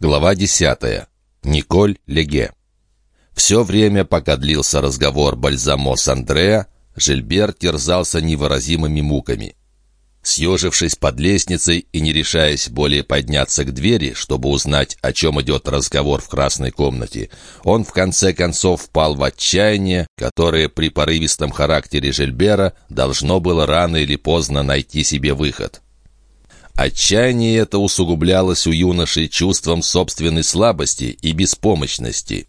Глава 10. Николь Леге. Все время, пока длился разговор Бальзамо с Андреа, Жильбер терзался невыразимыми муками. Съежившись под лестницей и не решаясь более подняться к двери, чтобы узнать, о чем идет разговор в красной комнате, он в конце концов впал в отчаяние, которое при порывистом характере Жильбера должно было рано или поздно найти себе выход. Отчаяние это усугублялось у юноши чувством собственной слабости и беспомощности.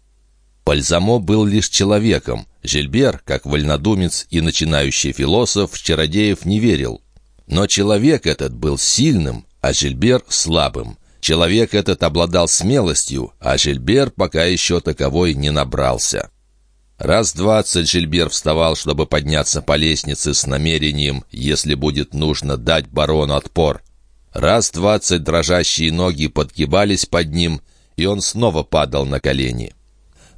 Бальзамо был лишь человеком. Жильбер, как вольнодумец и начинающий философ, в чародеев не верил. Но человек этот был сильным, а Жильбер — слабым. Человек этот обладал смелостью, а Жильбер пока еще таковой не набрался. Раз двадцать Жильбер вставал, чтобы подняться по лестнице с намерением, если будет нужно, дать барону отпор. Раз двадцать дрожащие ноги подгибались под ним, и он снова падал на колени.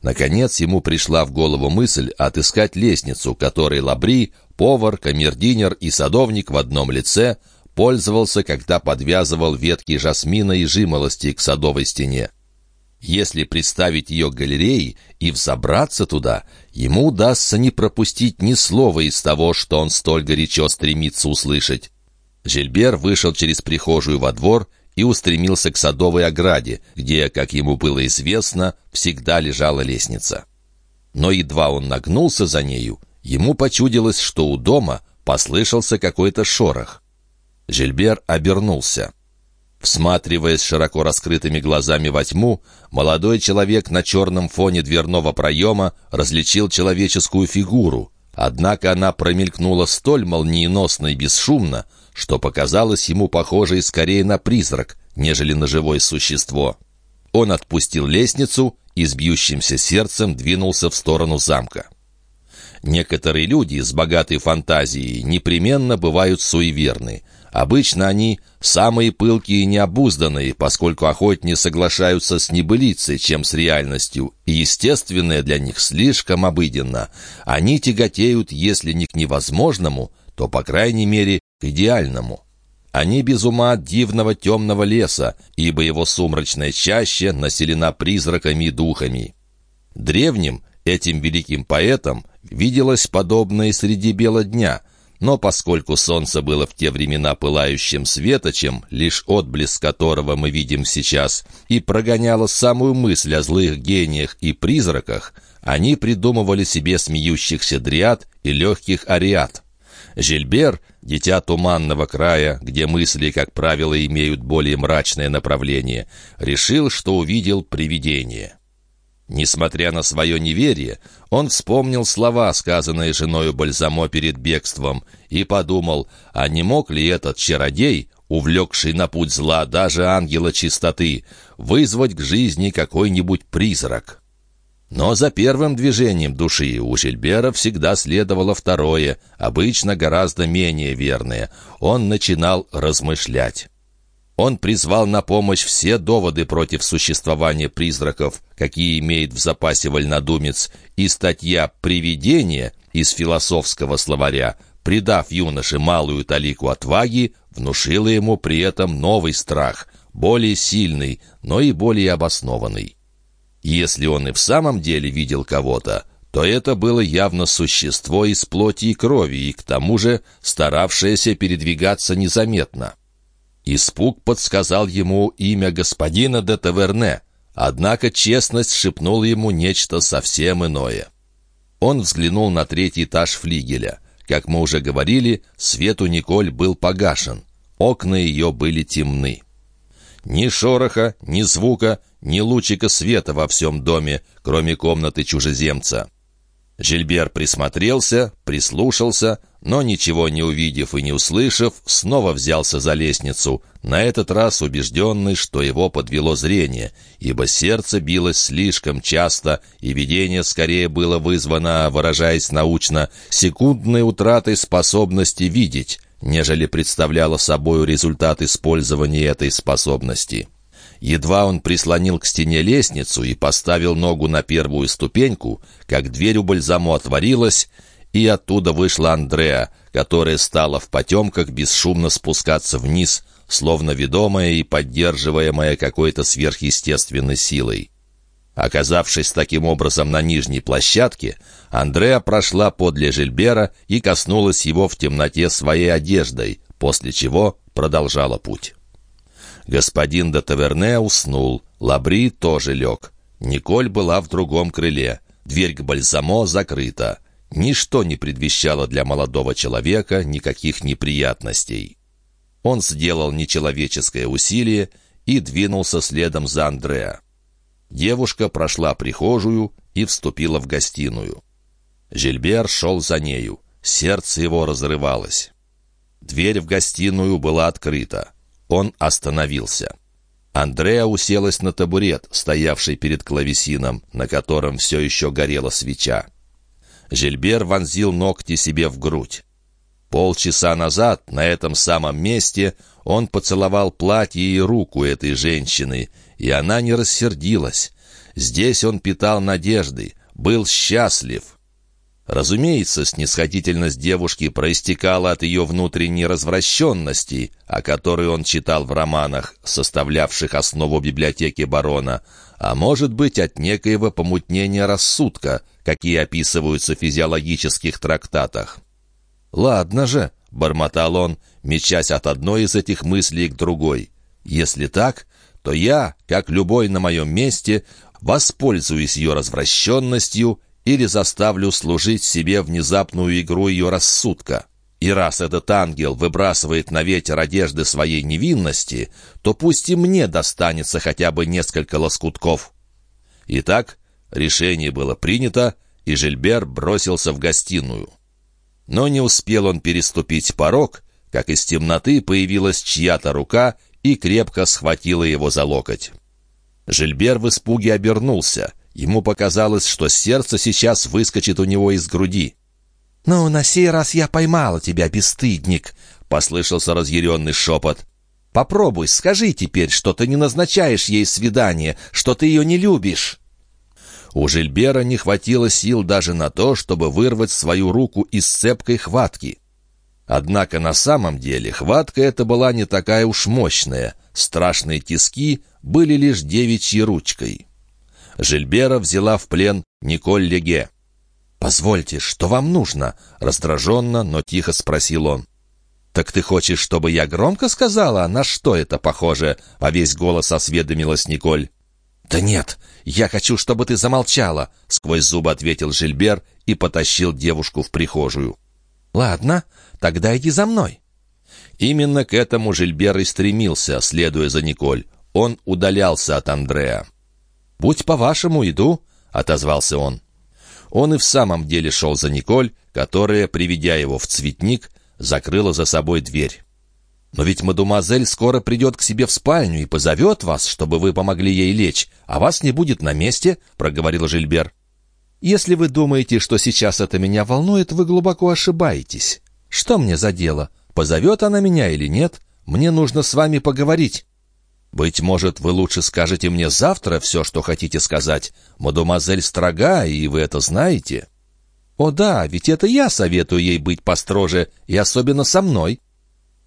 Наконец ему пришла в голову мысль отыскать лестницу, которой Лабри, повар, камердинер и садовник в одном лице пользовался, когда подвязывал ветки жасмина и жимолости к садовой стене. Если представить ее галереей и взобраться туда, ему удастся не пропустить ни слова из того, что он столь горячо стремится услышать. Жильбер вышел через прихожую во двор и устремился к садовой ограде, где, как ему было известно, всегда лежала лестница. Но едва он нагнулся за нею, ему почудилось, что у дома послышался какой-то шорох. Жильбер обернулся. Всматриваясь широко раскрытыми глазами во тьму, молодой человек на черном фоне дверного проема различил человеческую фигуру, однако она промелькнула столь молниеносно и бесшумно, что показалось ему похожей скорее на призрак, нежели на живое существо. Он отпустил лестницу и с бьющимся сердцем двинулся в сторону замка. Некоторые люди с богатой фантазией непременно бывают суеверны. Обычно они самые пылкие и необузданные, поскольку охотнее соглашаются с небылицей, чем с реальностью, и естественное для них слишком обыденно. Они тяготеют, если не к невозможному, то, по крайней мере, к идеальному. Они без ума от дивного темного леса, ибо его сумрачная чаще населена призраками и духами. Древним, этим великим поэтам, виделось подобное среди бела дня, но поскольку солнце было в те времена пылающим светочем, лишь отблеск которого мы видим сейчас, и прогоняло самую мысль о злых гениях и призраках, они придумывали себе смеющихся дриад и легких ариат. Жильбер, дитя туманного края, где мысли, как правило, имеют более мрачное направление, решил, что увидел привидение. Несмотря на свое неверие, он вспомнил слова, сказанные женою Бальзамо перед бегством, и подумал, а не мог ли этот чародей, увлекший на путь зла даже ангела чистоты, вызвать к жизни какой-нибудь призрак? Но за первым движением души у Жильбера всегда следовало второе, обычно гораздо менее верное. Он начинал размышлять. Он призвал на помощь все доводы против существования призраков, какие имеет в запасе вольнодумец, и статья «Привидение» из философского словаря, придав юноше малую талику отваги, внушила ему при этом новый страх, более сильный, но и более обоснованный. Если он и в самом деле видел кого-то, то это было явно существо из плоти и крови, и к тому же старавшееся передвигаться незаметно. Испуг подсказал ему имя господина де Таверне, однако честность шепнула ему нечто совсем иное. Он взглянул на третий этаж флигеля. Как мы уже говорили, свет у Николь был погашен. Окна ее были темны. Ни шороха, ни звука, ни лучика света во всем доме, кроме комнаты чужеземца. Жильбер присмотрелся, прислушался, но, ничего не увидев и не услышав, снова взялся за лестницу, на этот раз убежденный, что его подвело зрение, ибо сердце билось слишком часто, и видение скорее было вызвано, выражаясь научно, секундной утратой способности видеть, нежели представляло собой результат использования этой способности. Едва он прислонил к стене лестницу и поставил ногу на первую ступеньку, как дверь у Бальзамо отворилась, и оттуда вышла Андреа, которая стала в потемках бесшумно спускаться вниз, словно ведомая и поддерживаемая какой-то сверхъестественной силой. Оказавшись таким образом на нижней площадке, Андреа прошла подле Жильбера и коснулась его в темноте своей одеждой, после чего продолжала путь. Господин де Таверне уснул, Лабри тоже лег. Николь была в другом крыле. Дверь к Бальзамо закрыта. Ничто не предвещало для молодого человека никаких неприятностей. Он сделал нечеловеческое усилие и двинулся следом за Андреа. Девушка прошла прихожую и вступила в гостиную. Жильбер шел за нею. Сердце его разрывалось. Дверь в гостиную была открыта. Он остановился. Андреа уселась на табурет, стоявший перед клавесином, на котором все еще горела свеча. Жильбер вонзил ногти себе в грудь. Полчаса назад на этом самом месте он поцеловал платье и руку этой женщины, и она не рассердилась. Здесь он питал надежды, был счастлив. Разумеется, снисходительность девушки проистекала от ее внутренней развращенности, о которой он читал в романах, составлявших основу библиотеки барона, а может быть от некоего помутнения рассудка, какие описываются в физиологических трактатах. «Ладно же», — бормотал он, мечась от одной из этих мыслей к другой. «Если так, то я, как любой на моем месте, воспользуюсь ее развращенностью или заставлю служить себе внезапную игру ее рассудка. И раз этот ангел выбрасывает на ветер одежды своей невинности, то пусть и мне достанется хотя бы несколько лоскутков. Итак, решение было принято, и Жильбер бросился в гостиную. Но не успел он переступить порог, как из темноты появилась чья-то рука и крепко схватила его за локоть. Жильбер в испуге обернулся — Ему показалось, что сердце сейчас выскочит у него из груди. «Ну, на сей раз я поймала тебя, бесстыдник!» — послышался разъяренный шепот. «Попробуй, скажи теперь, что ты не назначаешь ей свидание, что ты ее не любишь!» У Жильбера не хватило сил даже на то, чтобы вырвать свою руку из цепкой хватки. Однако на самом деле хватка эта была не такая уж мощная. Страшные тиски были лишь девичьей ручкой. Жильбера взяла в плен Николь Леге. «Позвольте, что вам нужно?» — раздраженно, но тихо спросил он. «Так ты хочешь, чтобы я громко сказала, на что это похоже?» — по весь голос осведомилась Николь. «Да нет, я хочу, чтобы ты замолчала», — сквозь зубы ответил Жильбер и потащил девушку в прихожую. «Ладно, тогда иди за мной». Именно к этому Жильбер и стремился, следуя за Николь. Он удалялся от Андреа. «Будь по-вашему, иду», — отозвался он. Он и в самом деле шел за Николь, которая, приведя его в цветник, закрыла за собой дверь. «Но ведь мадемуазель скоро придет к себе в спальню и позовет вас, чтобы вы помогли ей лечь, а вас не будет на месте», — проговорил Жильбер. «Если вы думаете, что сейчас это меня волнует, вы глубоко ошибаетесь. Что мне за дело? Позовет она меня или нет? Мне нужно с вами поговорить». «Быть может, вы лучше скажете мне завтра все, что хотите сказать. Мадемуазель строга, и вы это знаете». «О да, ведь это я советую ей быть построже, и особенно со мной».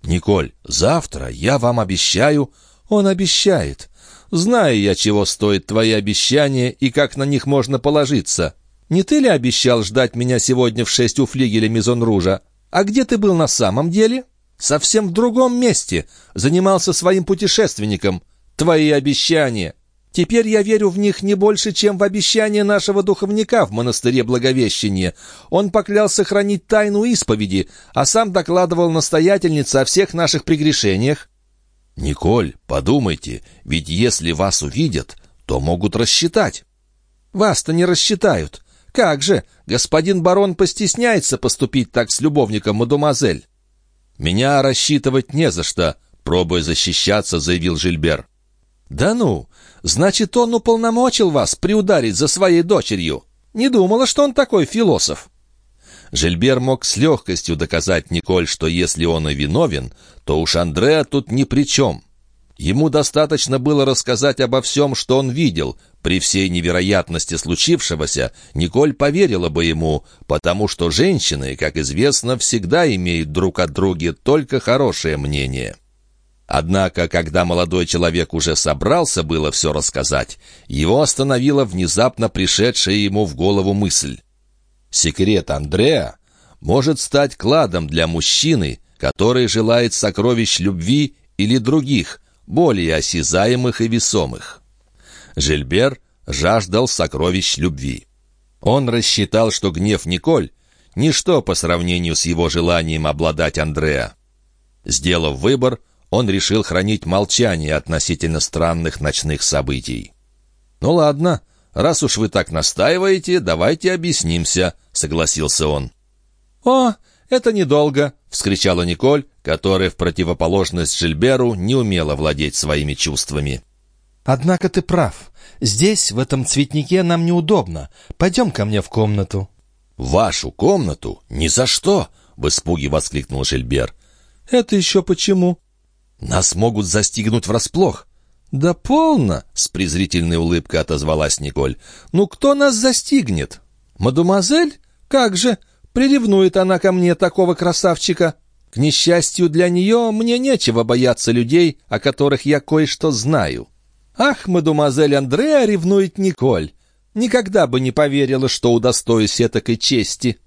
«Николь, завтра я вам обещаю...» «Он обещает. Знаю я, чего стоят твои обещания и как на них можно положиться. Не ты ли обещал ждать меня сегодня в шесть у флигеля Мизон-Ружа? А где ты был на самом деле?» Совсем в другом месте. Занимался своим путешественником. Твои обещания. Теперь я верю в них не больше, чем в обещание нашего духовника в монастыре Благовещения. Он поклялся хранить тайну исповеди, а сам докладывал настоятельнице о всех наших прегрешениях. «Николь, подумайте, ведь если вас увидят, то могут рассчитать». «Вас-то не рассчитают. Как же, господин барон постесняется поступить так с любовником, мадемуазель?» «Меня рассчитывать не за что», — пробуя защищаться, заявил Жильбер. «Да ну! Значит, он уполномочил вас приударить за своей дочерью. Не думала, что он такой философ». Жильбер мог с легкостью доказать Николь, что если он и виновен, то уж Андреа тут ни при чем. Ему достаточно было рассказать обо всем, что он видел, При всей невероятности случившегося Николь поверила бы ему, потому что женщины, как известно, всегда имеют друг от друга только хорошее мнение. Однако, когда молодой человек уже собрался было все рассказать, его остановила внезапно пришедшая ему в голову мысль. Секрет Андреа может стать кладом для мужчины, который желает сокровищ любви или других, более осязаемых и весомых. Жильбер жаждал сокровищ любви. Он рассчитал, что гнев Николь — ничто по сравнению с его желанием обладать Андреа. Сделав выбор, он решил хранить молчание относительно странных ночных событий. «Ну ладно, раз уж вы так настаиваете, давайте объяснимся», — согласился он. «О, это недолго», — вскричала Николь, которая в противоположность Жильберу не умела владеть своими чувствами. «Однако ты прав. Здесь, в этом цветнике, нам неудобно. Пойдем ко мне в комнату». «Вашу комнату? Ни за что!» — в испуге воскликнул Жильбер. «Это еще почему?» «Нас могут застигнуть врасплох». «Да полно!» — с презрительной улыбкой отозвалась Николь. «Ну кто нас застигнет? Мадемуазель? Как же? Приревнует она ко мне такого красавчика. К несчастью для нее, мне нечего бояться людей, о которых я кое-что знаю. Ах, мадемуазель Андреа ревнует Николь. Никогда бы не поверила, что удостоюсь этакой чести».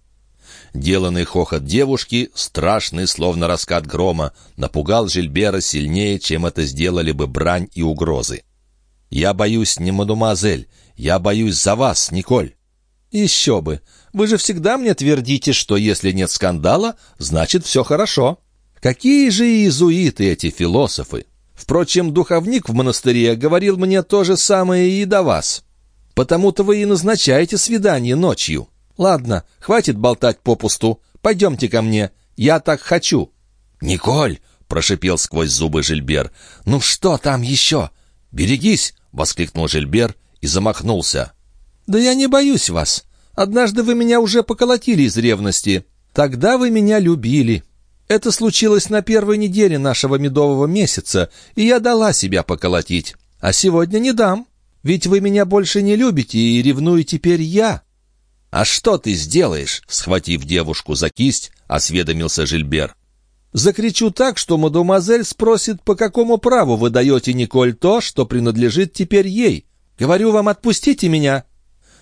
Деланный хохот девушки, страшный, словно раскат грома, напугал Жильбера сильнее, чем это сделали бы брань и угрозы. «Я боюсь не мадемуазель, я боюсь за вас, Николь». «Еще бы! Вы же всегда мне твердите, что если нет скандала, значит все хорошо. Какие же иезуиты эти философы! Впрочем, духовник в монастыре говорил мне то же самое и до вас. Потому-то вы и назначаете свидание ночью. Ладно, хватит болтать попусту. Пойдемте ко мне. Я так хочу». «Николь!» — прошипел сквозь зубы Жильбер. «Ну что там еще? Берегись!» — воскликнул Жильбер и замахнулся. «Да я не боюсь вас. Однажды вы меня уже поколотили из ревности. Тогда вы меня любили. Это случилось на первой неделе нашего медового месяца, и я дала себя поколотить. А сегодня не дам. Ведь вы меня больше не любите, и ревную теперь я». «А что ты сделаешь?» — схватив девушку за кисть, осведомился Жильбер. «Закричу так, что мадемуазель спросит, по какому праву вы даете Николь то, что принадлежит теперь ей. Говорю вам, отпустите меня,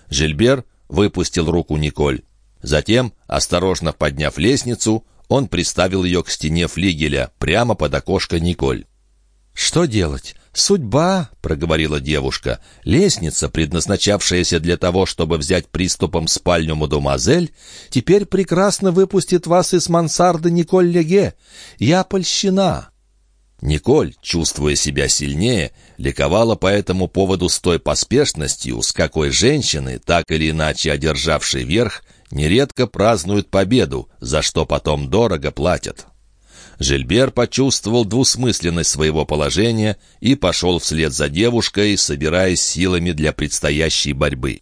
Жильбер выпустил руку Николь. Затем, осторожно подняв лестницу, он приставил ее к стене флигеля, прямо под окошко Николь. «Что делать? Судьба», — проговорила девушка. «Лестница, предназначавшаяся для того, чтобы взять приступом спальню мадемуазель, теперь прекрасно выпустит вас из мансарды Николь Леге. Я польщена». Николь, чувствуя себя сильнее, ликовала по этому поводу с той поспешностью, с какой женщины, так или иначе одержавшие верх, нередко празднуют победу, за что потом дорого платят. Жильбер почувствовал двусмысленность своего положения и пошел вслед за девушкой, собираясь силами для предстоящей борьбы.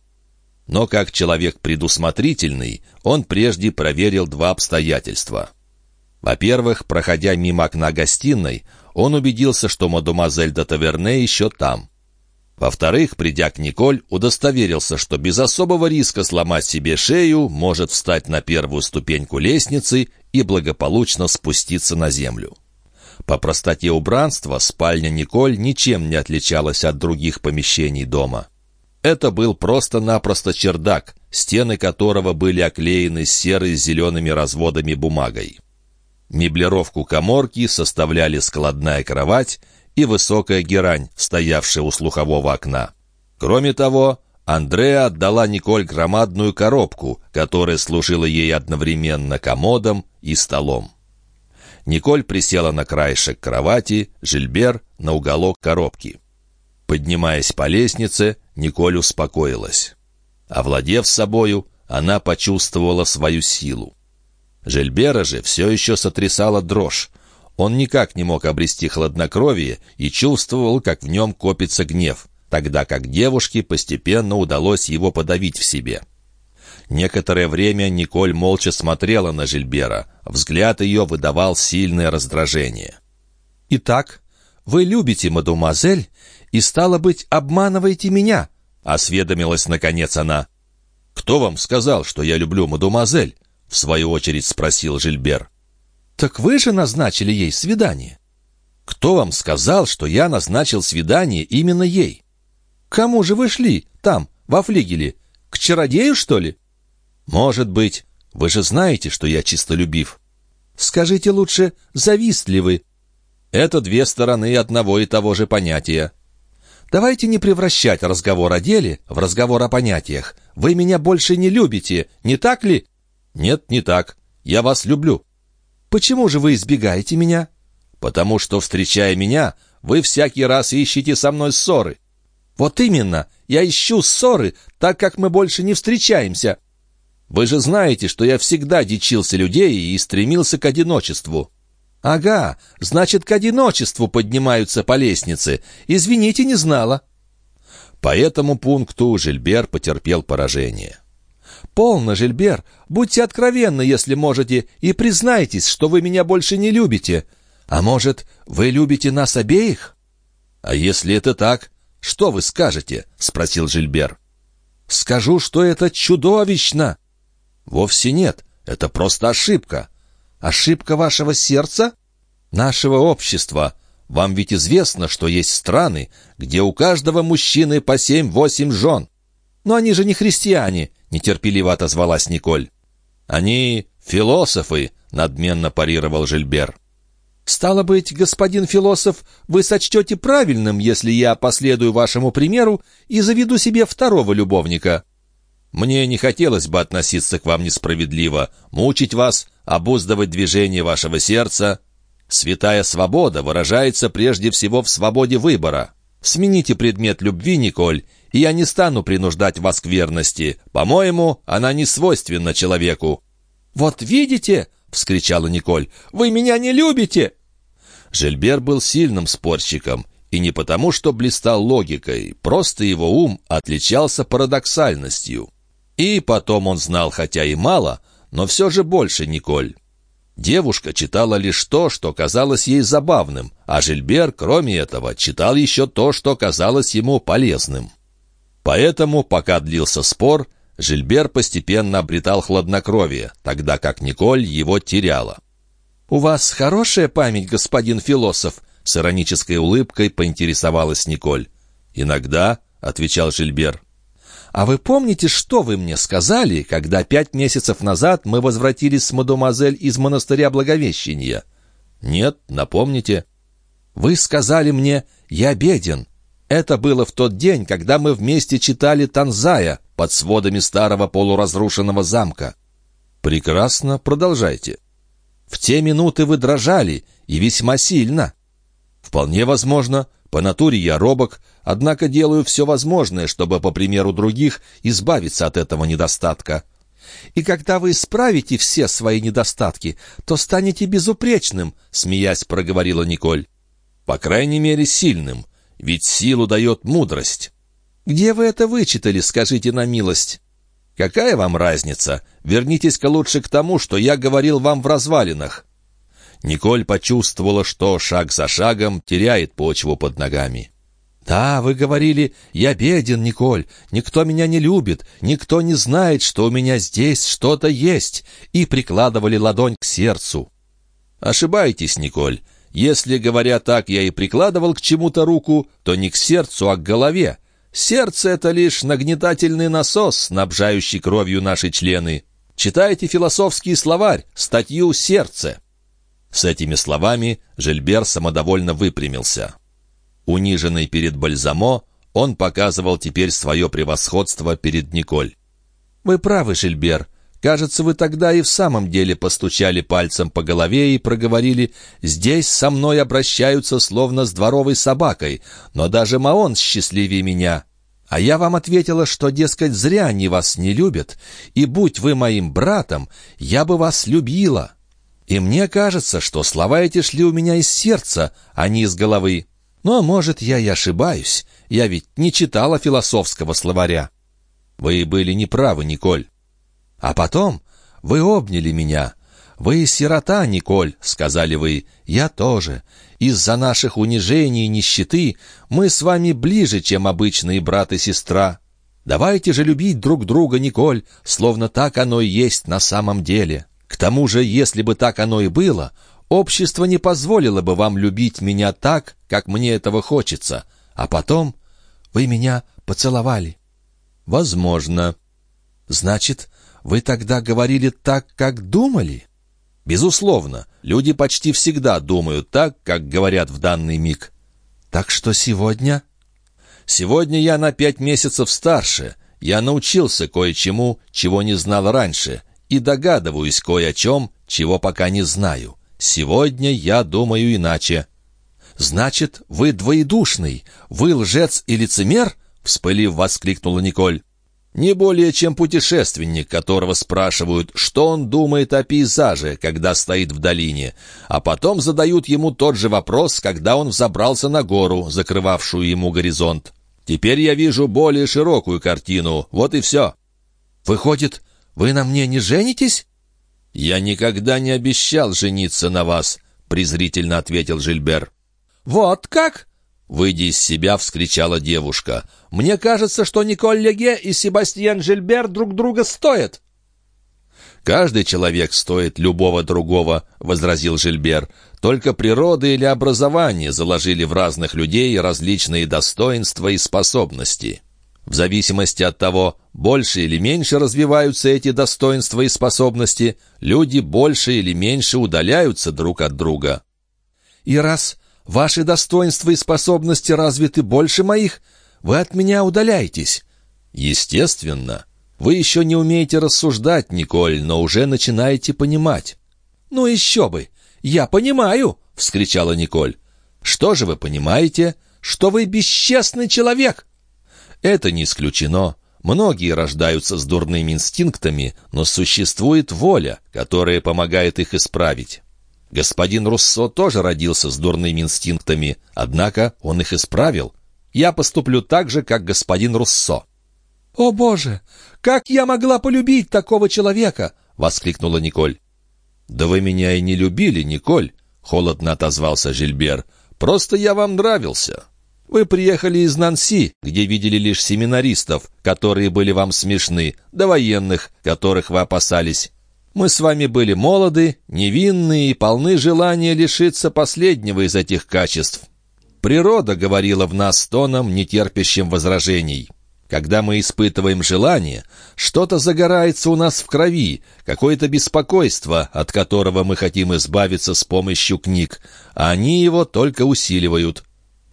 Но как человек предусмотрительный, он прежде проверил два обстоятельства. Во-первых, проходя мимо окна гостиной, он убедился, что мадемуазель де Таверне еще там. Во-вторых, придя к Николь, удостоверился, что без особого риска сломать себе шею может встать на первую ступеньку лестницы и благополучно спуститься на землю. По простоте убранства спальня Николь ничем не отличалась от других помещений дома. Это был просто-напросто чердак, стены которого были оклеены серой с зелеными разводами бумагой. Меблировку коморки составляли складная кровать и высокая герань, стоявшая у слухового окна. Кроме того, Андреа отдала Николь громадную коробку, которая служила ей одновременно комодом и столом. Николь присела на краешек кровати, Жильбер — на уголок коробки. Поднимаясь по лестнице, Николь успокоилась. Овладев собою, она почувствовала свою силу. Жильбера же все еще сотрясала дрожь. Он никак не мог обрести хладнокровие и чувствовал, как в нем копится гнев, тогда как девушке постепенно удалось его подавить в себе. Некоторое время Николь молча смотрела на Жильбера. Взгляд ее выдавал сильное раздражение. «Итак, вы любите мадемуазель и, стало быть, обманываете меня. осведомилась наконец она. «Кто вам сказал, что я люблю мадемуазель?» — в свою очередь спросил Жильбер. «Так вы же назначили ей свидание». «Кто вам сказал, что я назначил свидание именно ей?» «Кому же вы шли там, во флигеле? К чародею, что ли?» «Может быть. Вы же знаете, что я чистолюбив». «Скажите лучше, завистливы?» «Это две стороны одного и того же понятия». «Давайте не превращать разговор о деле в разговор о понятиях. Вы меня больше не любите, не так ли?» «Нет, не так. Я вас люблю». «Почему же вы избегаете меня?» «Потому что, встречая меня, вы всякий раз ищете со мной ссоры». «Вот именно. Я ищу ссоры, так как мы больше не встречаемся». «Вы же знаете, что я всегда дичился людей и стремился к одиночеству». «Ага, значит, к одиночеству поднимаются по лестнице. Извините, не знала». По этому пункту Жильбер потерпел поражение. «Полно, Жильбер, будьте откровенны, если можете, и признайтесь, что вы меня больше не любите. А может, вы любите нас обеих?» «А если это так, что вы скажете?» — спросил Жильбер. «Скажу, что это чудовищно!» «Вовсе нет, это просто ошибка». «Ошибка вашего сердца?» «Нашего общества. Вам ведь известно, что есть страны, где у каждого мужчины по семь-восемь жен». «Но они же не христиане», — нетерпеливо отозвалась Николь. «Они философы», — надменно парировал Жильбер. «Стало быть, господин философ, вы сочтете правильным, если я последую вашему примеру и заведу себе второго любовника». «Мне не хотелось бы относиться к вам несправедливо, мучить вас, обуздывать движение вашего сердца. Святая свобода выражается прежде всего в свободе выбора. Смените предмет любви, Николь, я не стану принуждать вас к верности. По-моему, она не свойственна человеку». «Вот видите!» — вскричала Николь. «Вы меня не любите!» Жильбер был сильным спорщиком, и не потому, что блистал логикой, просто его ум отличался парадоксальностью. И потом он знал, хотя и мало, но все же больше Николь. Девушка читала лишь то, что казалось ей забавным, а Жильбер, кроме этого, читал еще то, что казалось ему полезным. Поэтому, пока длился спор, Жильбер постепенно обретал хладнокровие, тогда как Николь его теряла. «У вас хорошая память, господин философ?» С иронической улыбкой поинтересовалась Николь. «Иногда», — отвечал Жильбер. «А вы помните, что вы мне сказали, когда пять месяцев назад мы возвратились с мадемуазель из монастыря Благовещения?» «Нет, напомните». «Вы сказали мне, я беден. Это было в тот день, когда мы вместе читали Танзая под сводами старого полуразрушенного замка». «Прекрасно, продолжайте». В те минуты вы дрожали, и весьма сильно. Вполне возможно, по натуре я робок, однако делаю все возможное, чтобы, по примеру других, избавиться от этого недостатка. И когда вы исправите все свои недостатки, то станете безупречным, смеясь, проговорила Николь. По крайней мере, сильным, ведь силу дает мудрость. Где вы это вычитали, скажите на милость? «Какая вам разница? Вернитесь-ка лучше к тому, что я говорил вам в развалинах». Николь почувствовала, что шаг за шагом теряет почву под ногами. «Да, вы говорили, я беден, Николь, никто меня не любит, никто не знает, что у меня здесь что-то есть», и прикладывали ладонь к сердцу. «Ошибаетесь, Николь. Если, говоря так, я и прикладывал к чему-то руку, то не к сердцу, а к голове. Сердце — это лишь нагнетательный насос, снабжающий кровью наши члены. Читайте философский словарь, статью «Сердце». С этими словами Жильбер самодовольно выпрямился. Униженный перед Бальзамо, он показывал теперь свое превосходство перед Николь. «Вы правы, Жильбер. Кажется, вы тогда и в самом деле постучали пальцем по голове и проговорили «Здесь со мной обращаются словно с дворовой собакой, но даже Маон счастливее меня». А я вам ответила, что, дескать, зря они вас не любят, и будь вы моим братом, я бы вас любила. И мне кажется, что слова эти шли у меня из сердца, а не из головы. Но, может, я и ошибаюсь. Я ведь не читала философского словаря. Вы были неправы, Николь. А потом вы обняли меня. «Вы сирота, Николь», — сказали вы, — «я тоже. Из-за наших унижений и нищеты мы с вами ближе, чем обычные брат и сестра». Давайте же любить друг друга, Николь, словно так оно и есть на самом деле. К тому же, если бы так оно и было, общество не позволило бы вам любить меня так, как мне этого хочется. А потом вы меня поцеловали. Возможно. Значит, вы тогда говорили так, как думали? Безусловно, люди почти всегда думают так, как говорят в данный миг. Так что сегодня... Сегодня я на пять месяцев старше. Я научился кое-чему, чего не знал раньше, и догадываюсь кое о чем, чего пока не знаю. Сегодня я думаю иначе». «Значит, вы двоедушный, вы лжец и лицемер?» — вспылив, воскликнула Николь. «Не более чем путешественник, которого спрашивают, что он думает о пейзаже, когда стоит в долине, а потом задают ему тот же вопрос, когда он взобрался на гору, закрывавшую ему горизонт. Теперь я вижу более широкую картину, вот и все». «Выходит, вы на мне не женитесь?» «Я никогда не обещал жениться на вас», — презрительно ответил Жильбер. «Вот как?» — выйдя из себя, вскричала девушка. «Мне кажется, что Николь Леге и Себастьян Жильбер друг друга стоят». «Каждый человек стоит любого другого», — возразил Жильбер. «Только природа или образование заложили в разных людей различные достоинства и способности». В зависимости от того, больше или меньше развиваются эти достоинства и способности, люди больше или меньше удаляются друг от друга. И раз ваши достоинства и способности развиты больше моих, вы от меня удаляетесь. Естественно. Вы еще не умеете рассуждать, Николь, но уже начинаете понимать. Ну еще бы! Я понимаю! — вскричала Николь. Что же вы понимаете? Что вы бесчестный человек! Это не исключено. Многие рождаются с дурными инстинктами, но существует воля, которая помогает их исправить. Господин Руссо тоже родился с дурными инстинктами, однако он их исправил. Я поступлю так же, как господин Руссо. «О, Боже! Как я могла полюбить такого человека?» — воскликнула Николь. «Да вы меня и не любили, Николь», — холодно отозвался Жильбер. «Просто я вам нравился». Вы приехали из Нанси, где видели лишь семинаристов, которые были вам смешны, до военных, которых вы опасались. Мы с вами были молоды, невинны и полны желания лишиться последнего из этих качеств. Природа говорила в нас тоном, нетерпящим возражений. Когда мы испытываем желание, что-то загорается у нас в крови, какое-то беспокойство, от которого мы хотим избавиться с помощью книг, а они его только усиливают.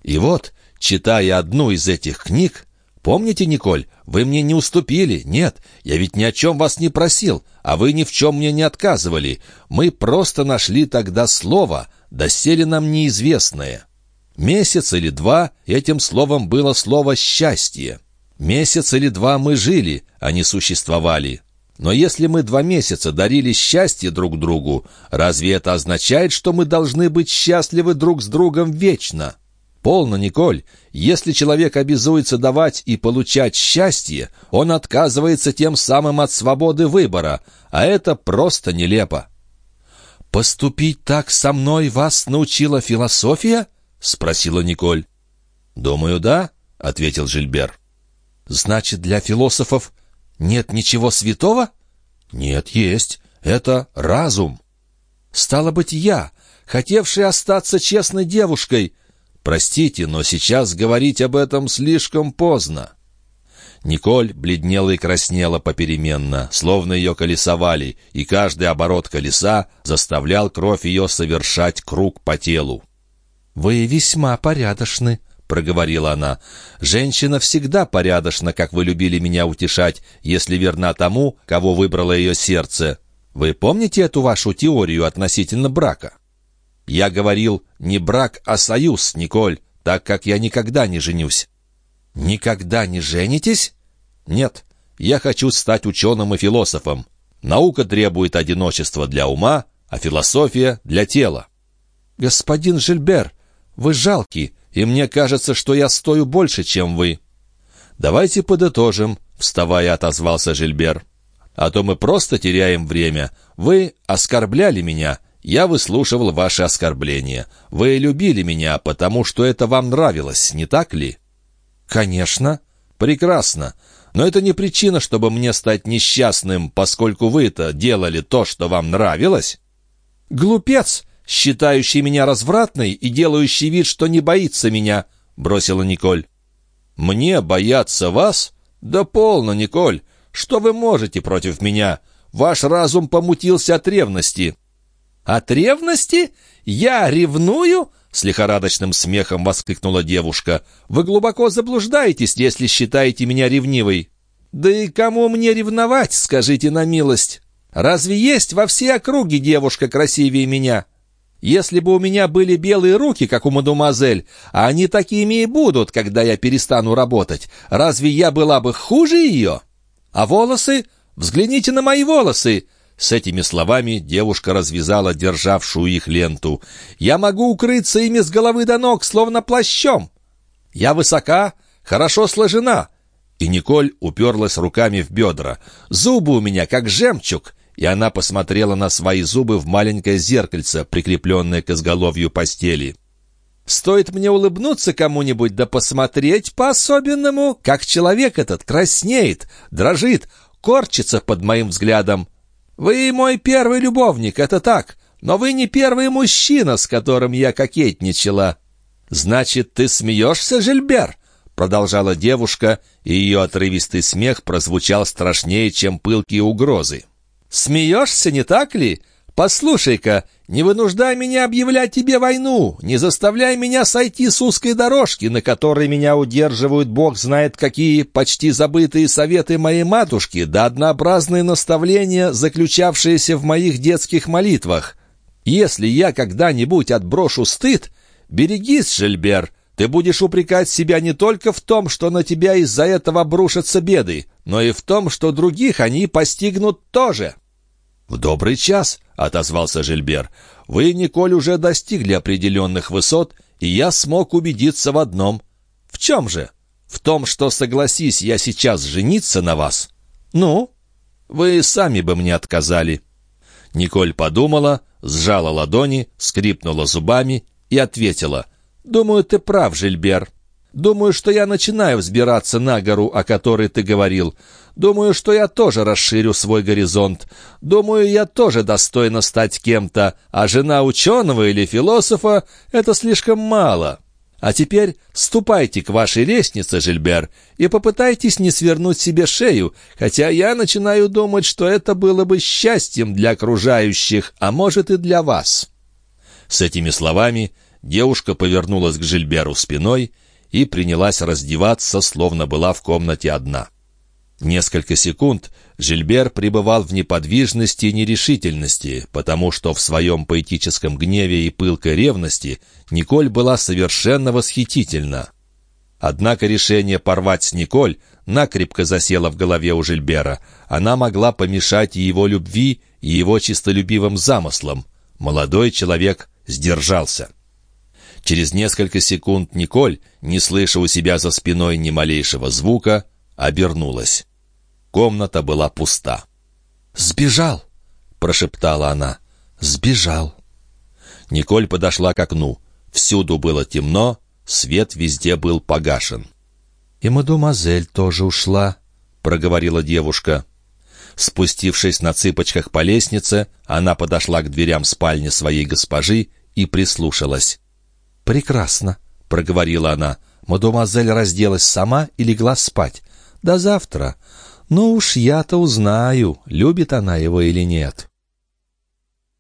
И вот читая одну из этих книг, помните, Николь, вы мне не уступили, нет, я ведь ни о чем вас не просил, а вы ни в чем мне не отказывали. Мы просто нашли тогда слово, доселе нам неизвестное. Месяц или два этим словом было слово «счастье». Месяц или два мы жили, а не существовали. Но если мы два месяца дарили счастье друг другу, разве это означает, что мы должны быть счастливы друг с другом вечно?» «Полно, Николь. Если человек обязуется давать и получать счастье, он отказывается тем самым от свободы выбора, а это просто нелепо». «Поступить так со мной вас научила философия?» — спросила Николь. «Думаю, да», — ответил Жильбер. «Значит, для философов нет ничего святого?» «Нет, есть. Это разум». «Стало быть, я, хотевший остаться честной девушкой, Простите, но сейчас говорить об этом слишком поздно». Николь бледнела и краснела попеременно, словно ее колесовали, и каждый оборот колеса заставлял кровь ее совершать круг по телу. «Вы весьма порядочны», — проговорила она. «Женщина всегда порядочна, как вы любили меня утешать, если верна тому, кого выбрало ее сердце. Вы помните эту вашу теорию относительно брака?» Я говорил не брак, а союз, Николь, так как я никогда не женюсь». «Никогда не женитесь?» «Нет, я хочу стать ученым и философом. Наука требует одиночества для ума, а философия — для тела». «Господин Жильбер, вы жалкий, и мне кажется, что я стою больше, чем вы». «Давайте подытожим», — вставая отозвался Жильбер. «А то мы просто теряем время. Вы оскорбляли меня, я выслушивал ваши оскорбления. Вы любили меня, потому что это вам нравилось, не так ли?» «Конечно». «Прекрасно. Но это не причина, чтобы мне стать несчастным, поскольку вы-то делали то, что вам нравилось. Глупец, считающий меня развратной и делающий вид, что не боится меня, бросила Николь. Мне бояться вас? Да полно, Николь. Что вы можете против меня? Ваш разум помутился от ревности. От ревности? Я ревную? С лихорадочным смехом воскликнула девушка. «Вы глубоко заблуждаетесь, если считаете меня ревнивой». «Да и кому мне ревновать, скажите на милость? Разве есть во всей округе девушка красивее меня? Если бы у меня были белые руки, как у мадемуазель, а они такими и будут, когда я перестану работать, разве я была бы хуже ее? А волосы? Взгляните на мои волосы!» С этими словами девушка развязала державшую их ленту. «Я могу укрыться ими с головы до ног, словно плащом. Я высока, хорошо сложена». И Николь уперлась руками в бедра. «Зубы у меня, как жемчуг». И она посмотрела на свои зубы в маленькое зеркальце, прикрепленное к изголовью постели. Стоит мне улыбнуться кому-нибудь да посмотреть по-особенному, как человек этот краснеет, дрожит, корчится под моим взглядом. Вы мой первый любовник, это так, но вы не первый мужчина, с которым я кокетничала». «Значит, ты смеешься, Жильбер?» Продолжала девушка, и ее отрывистый смех прозвучал страшнее, чем пылкие угрозы. «Смеешься, не так ли? «Послушай-ка, не вынуждай меня объявлять тебе войну, не заставляй меня сойти с узкой дорожки, на которой меня удерживают бог знает какие почти забытые советы моей матушки, да однообразные наставления, заключавшиеся в моих детских молитвах. Если я когда-нибудь отброшу стыд, берегись, Жильбер, ты будешь упрекать себя не только в том, что на тебя из-за этого обрушатся беды, но и в том, что других они постигнут тоже». «В добрый час», — отозвался Жильбер. «Вы, Николь, уже достигли определенных высот, и я смог убедиться в одном. В чем же? В том, что, согласись я сейчас жениться на вас. Ну, вы сами бы мне отказали». Николь подумала, сжала ладони, скрипнула зубами и ответила. «Думаю, ты прав, Жильбер. Думаю, что я начинаю взбираться на гору, о которой ты говорил. Думаю, что я тоже расширю свой горизонт. Думаю, я тоже достойна стать кем-то, а жена ученого или философа — это слишком мало. А теперь ступайте к вашей лестнице, Жильбер, и попытайтесь не свернуть себе шею, хотя я начинаю думать, что это было бы счастьем для окружающих, а может и для вас». С этими словами девушка повернулась к Жильберу спиной и принялась раздеваться, словно была в комнате одна. Несколько секунд Жильбер пребывал в неподвижности и нерешительности, потому что в своем поэтическом гневе и пылкой ревности Николь была совершенно восхитительна. Однако решение порвать с Николь накрепко засело в голове у Жильбера. Она могла помешать и его любви, и его чистолюбивым замыслам. Молодой человек сдержался. Через несколько секунд Николь, не слыша у себя за спиной ни малейшего звука, обернулась. Комната была пуста. «Сбежал!» — прошептала она. «Сбежал!» Николь подошла к окну. Всюду было темно, свет везде был погашен. «И мадемуазель тоже ушла», — проговорила девушка. Спустившись на цыпочках по лестнице, она подошла к дверям спальни своей госпожи и прислушалась. «Прекрасно», — проговорила она. «Мадемуазель разделась сама и легла спать. До завтра. Ну уж я-то узнаю, любит она его или нет».